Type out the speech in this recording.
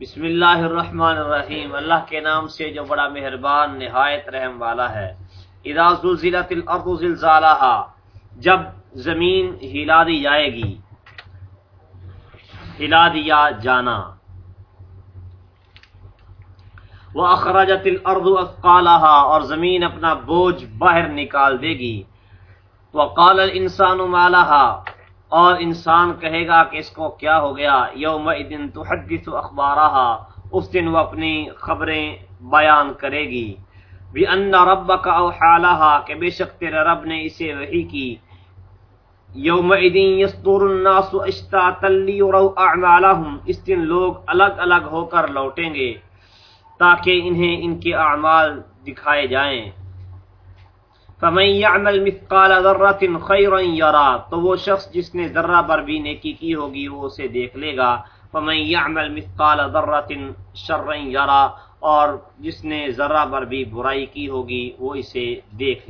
بسم اللہ الرحمن الرحیم۔ اللہ کے نام سے جو بڑا مہربان، نہایت رحم والا ہے۔ اذا زلزلت الارض زلزالها جب زمین ہلا دی جائے گی ہلا دیا جانا۔ واخرجت الارض اثقالها اور زمین اپنا بوجھ باہر نکال دے گی۔ وقال الانسان ما لها اور انسان کہے گا کہ اس کو کیا ہو گیا؟ یوم دن تو حدث اخبارہ اس دن وہ اپنی خبریں بیان کرے گی۔ بھی ان رب کا اوحالہ کہ بے شک تیرے رب نے اسے وحی کی۔ یوم یستور الناس اشتاتا لیروا اس دن لوگ الگ الگ ہو کر لوٹیں گے تاکہ انہیں ان کے اعمال دکھائے جائیں۔ فمن يعمل مثقال ذرة خيرا يرى تو وہ شخص جس نے ذرہ پر بھی نیکی کی ہوگی وہ اسے دیکھ لے گا۔ فمن يعمل مثقال ذرة شرا يرى اور جس نے ذرہ پر بھی برائی کی ہوگی وہ اسے دیکھ لے